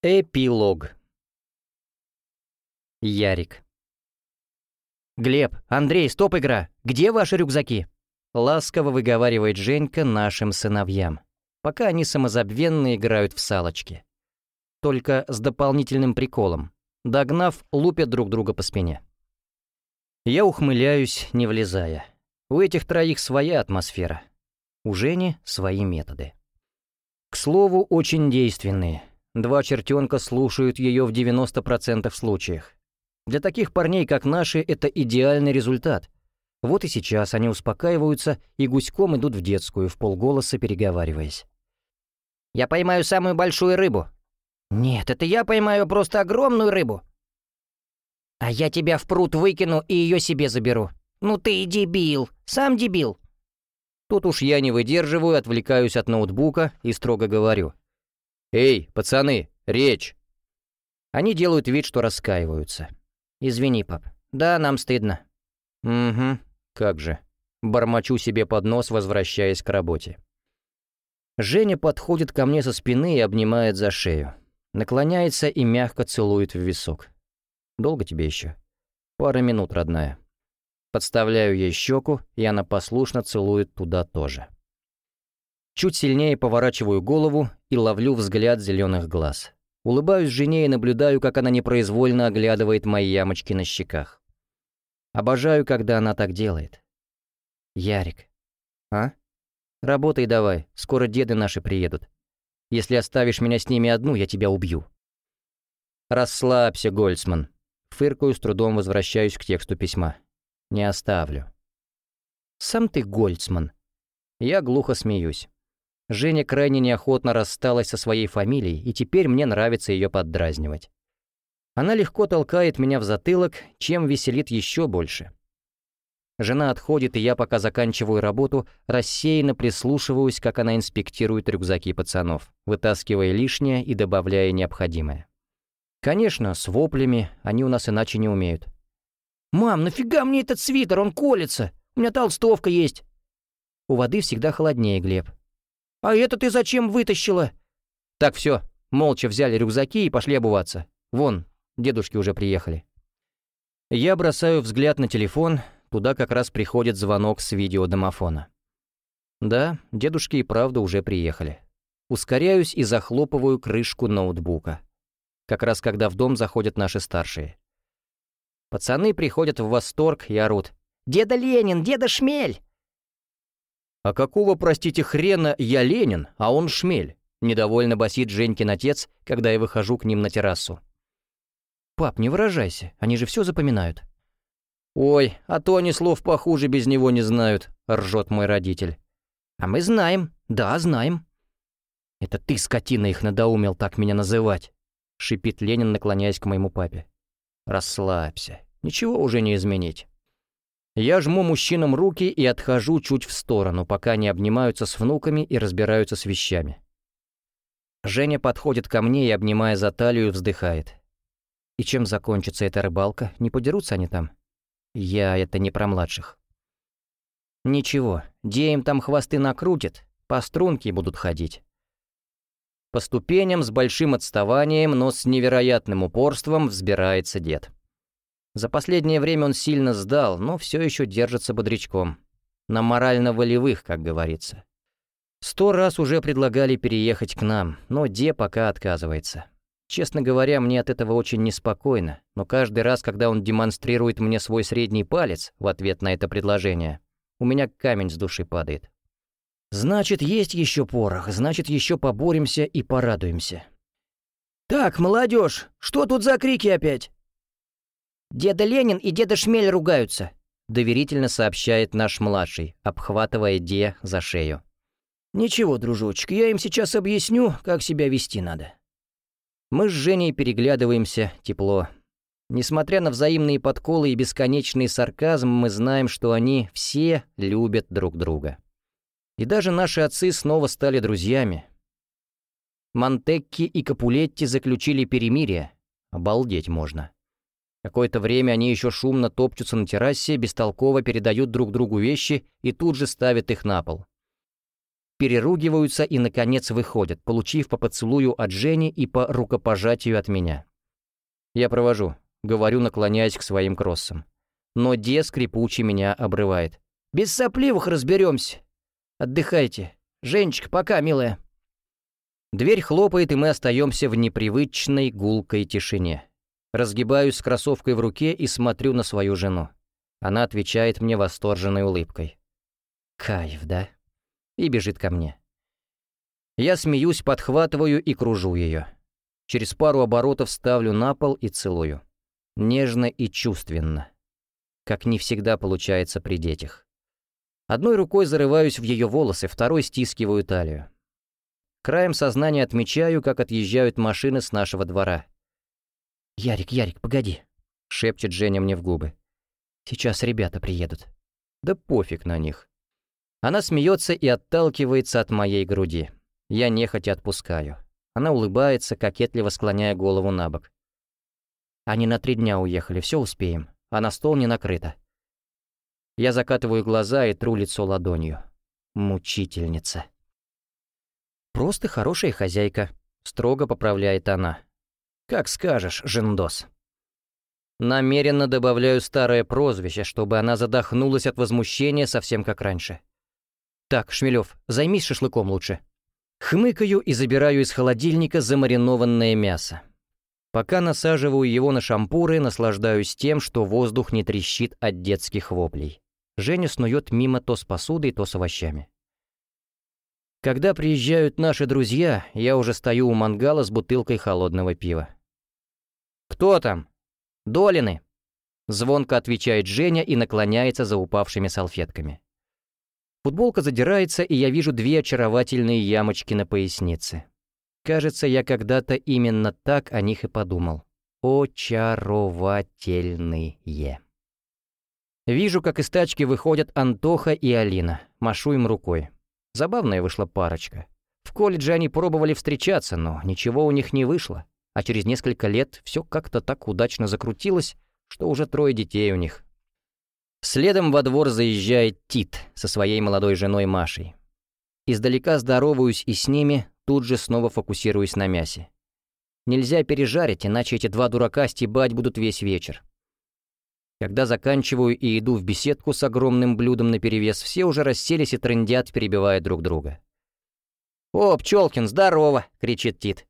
Эпилог. Ярик. «Глеб, Андрей, стоп игра! Где ваши рюкзаки?» Ласково выговаривает Женька нашим сыновьям, пока они самозабвенно играют в салочки. Только с дополнительным приколом. Догнав, лупят друг друга по спине. Я ухмыляюсь, не влезая. У этих троих своя атмосфера. У Жени свои методы. К слову, очень действенные. Два чертенка слушают ее в 90% случаях. Для таких парней, как наши, это идеальный результат. Вот и сейчас они успокаиваются и гуськом идут в детскую, в полголоса переговариваясь. «Я поймаю самую большую рыбу». «Нет, это я поймаю просто огромную рыбу». «А я тебя в пруд выкину и ее себе заберу». «Ну ты и дебил, сам дебил». Тут уж я не выдерживаю, отвлекаюсь от ноутбука и строго говорю. «Эй, пацаны, речь!» Они делают вид, что раскаиваются. «Извини, пап. Да, нам стыдно». «Угу, как же». Бормочу себе под нос, возвращаясь к работе. Женя подходит ко мне со спины и обнимает за шею. Наклоняется и мягко целует в висок. «Долго тебе еще?» «Пара минут, родная». Подставляю ей щеку, и она послушно целует туда тоже. Чуть сильнее поворачиваю голову и ловлю взгляд зеленых глаз. Улыбаюсь жене и наблюдаю, как она непроизвольно оглядывает мои ямочки на щеках. Обожаю, когда она так делает. Ярик. А? Работай давай, скоро деды наши приедут. Если оставишь меня с ними одну, я тебя убью. Расслабься, Гольцман. Фыркаю, с трудом возвращаюсь к тексту письма. Не оставлю. Сам ты Гольцман. Я глухо смеюсь. Женя крайне неохотно рассталась со своей фамилией, и теперь мне нравится ее поддразнивать. Она легко толкает меня в затылок, чем веселит еще больше. Жена отходит, и я, пока заканчиваю работу, рассеянно прислушиваюсь, как она инспектирует рюкзаки пацанов, вытаскивая лишнее и добавляя необходимое. Конечно, с воплями они у нас иначе не умеют. «Мам, нафига мне этот свитер? Он колется! У меня толстовка есть!» У воды всегда холоднее, Глеб. «А это ты зачем вытащила?» «Так, все, молча взяли рюкзаки и пошли обуваться. Вон, дедушки уже приехали». Я бросаю взгляд на телефон, туда как раз приходит звонок с видеодомофона. Да, дедушки и правда уже приехали. Ускоряюсь и захлопываю крышку ноутбука. Как раз когда в дом заходят наши старшие. Пацаны приходят в восторг и орут. «Деда Ленин! Деда Шмель!» «А какого, простите, хрена я Ленин, а он шмель?» — недовольно басит Женькин отец, когда я выхожу к ним на террасу. «Пап, не выражайся, они же все запоминают». «Ой, а то они слов похуже без него не знают», — ржет мой родитель. «А мы знаем, да, знаем». «Это ты, скотина, их надоумел так меня называть», — шипит Ленин, наклоняясь к моему папе. «Расслабься, ничего уже не изменить». Я жму мужчинам руки и отхожу чуть в сторону, пока они обнимаются с внуками и разбираются с вещами. Женя подходит ко мне и, обнимая за талию, вздыхает. И чем закончится эта рыбалка? Не подерутся они там? Я это не про младших. Ничего, где там хвосты накрутит, по струнке будут ходить. По ступеням с большим отставанием, но с невероятным упорством взбирается дед. За последнее время он сильно сдал, но все еще держится бодрячком. На морально-волевых, как говорится. Сто раз уже предлагали переехать к нам, но Де пока отказывается. Честно говоря, мне от этого очень неспокойно, но каждый раз, когда он демонстрирует мне свой средний палец в ответ на это предложение, у меня камень с души падает. Значит, есть еще порох, значит, еще поборемся и порадуемся. «Так, молодежь, что тут за крики опять?» «Деда Ленин и деда Шмель ругаются», — доверительно сообщает наш младший, обхватывая Де за шею. «Ничего, дружочек, я им сейчас объясню, как себя вести надо». Мы с Женей переглядываемся тепло. Несмотря на взаимные подколы и бесконечный сарказм, мы знаем, что они все любят друг друга. И даже наши отцы снова стали друзьями. Монтекки и Капулетти заключили перемирие. Обалдеть можно. Какое-то время они еще шумно топчутся на террасе, бестолково передают друг другу вещи и тут же ставят их на пол. переругиваются и, наконец, выходят, получив по поцелую от Жени и по рукопожатию от меня. Я провожу, говорю, наклоняясь к своим кроссам. Но Де скрипучий меня обрывает. «Без сопливых разберемся. Отдыхайте. Женечка, пока, милая». Дверь хлопает, и мы остаемся в непривычной гулкой тишине. Разгибаюсь с кроссовкой в руке и смотрю на свою жену. Она отвечает мне восторженной улыбкой. «Кайф, да?» И бежит ко мне. Я смеюсь, подхватываю и кружу ее. Через пару оборотов ставлю на пол и целую. Нежно и чувственно. Как не всегда получается при детях. Одной рукой зарываюсь в ее волосы, второй стискиваю талию. Краем сознания отмечаю, как отъезжают машины с нашего двора. «Ярик, Ярик, погоди», — шепчет Женя мне в губы. «Сейчас ребята приедут». Да пофиг на них. Она смеется и отталкивается от моей груди. Я нехотя отпускаю. Она улыбается, кокетливо склоняя голову на бок. Они на три дня уехали, все успеем, а на стол не накрыто. Я закатываю глаза и тру лицо ладонью. Мучительница. «Просто хорошая хозяйка», — строго поправляет она. «Как скажешь, Жендос». Намеренно добавляю старое прозвище, чтобы она задохнулась от возмущения совсем как раньше. «Так, Шмелев, займись шашлыком лучше». Хмыкаю и забираю из холодильника замаринованное мясо. Пока насаживаю его на шампуры, наслаждаюсь тем, что воздух не трещит от детских воплей. Женя снует мимо то с посудой, то с овощами. Когда приезжают наши друзья, я уже стою у мангала с бутылкой холодного пива. «Кто там?» «Долины!» Звонко отвечает Женя и наклоняется за упавшими салфетками. Футболка задирается, и я вижу две очаровательные ямочки на пояснице. Кажется, я когда-то именно так о них и подумал. Очаровательные. Вижу, как из тачки выходят Антоха и Алина. Машу им рукой. Забавная вышла парочка. В колледже они пробовали встречаться, но ничего у них не вышло. А через несколько лет все как-то так удачно закрутилось, что уже трое детей у них. Следом во двор заезжает Тит со своей молодой женой Машей. Издалека здороваюсь и с ними, тут же снова фокусируюсь на мясе. Нельзя пережарить, иначе эти два дурака стебать будут весь вечер. Когда заканчиваю и иду в беседку с огромным блюдом наперевес, все уже расселись и трындят, перебивая друг друга. «О, Пчелкин, здорово!» — кричит Тит.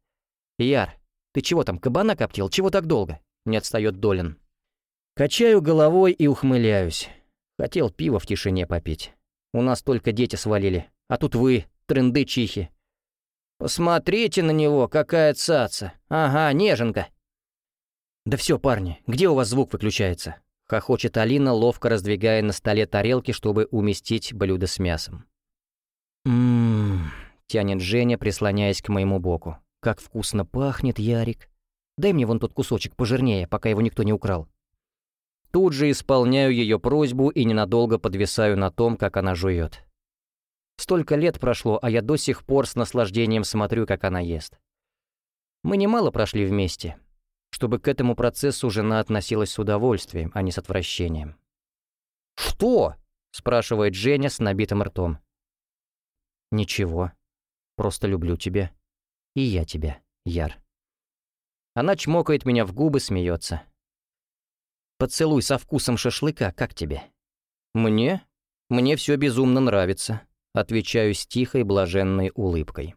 «Яр, ты чего там, кабана коптил? Чего так долго?» — не отстает Долин. Качаю головой и ухмыляюсь. Хотел пиво в тишине попить. У нас только дети свалили, а тут вы, тренды чихи. Посмотрите на него, какая цаца. Ага, неженка. Да все, парни, где у вас звук выключается? Хохочет Алина, ловко раздвигая на столе тарелки, чтобы уместить блюдо с мясом. «Ммм...» — тянет Женя, прислоняясь к моему боку. «Как вкусно пахнет, Ярик. Дай мне вон тот кусочек пожирнее, пока его никто не украл». Тут же исполняю ее просьбу и ненадолго подвисаю на том, как она жует. Столько лет прошло, а я до сих пор с наслаждением смотрю, как она ест. Мы немало прошли вместе, чтобы к этому процессу жена относилась с удовольствием, а не с отвращением. «Что?» — спрашивает Женя с набитым ртом. «Ничего. Просто люблю тебя. И я тебя, Яр». Она чмокает меня в губы, смеется. «Поцелуй со вкусом шашлыка, как тебе?» «Мне? Мне все безумно нравится», — отвечаю с тихой блаженной улыбкой.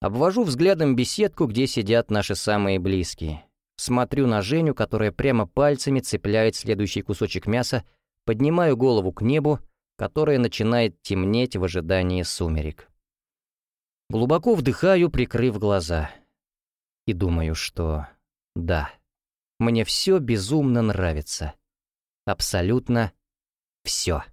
Обвожу взглядом беседку, где сидят наши самые близкие. Смотрю на Женю, которая прямо пальцами цепляет следующий кусочек мяса, поднимаю голову к небу, которое начинает темнеть в ожидании сумерек. Глубоко вдыхаю, прикрыв глаза. И думаю, что да, мне все безумно нравится. Абсолютно все.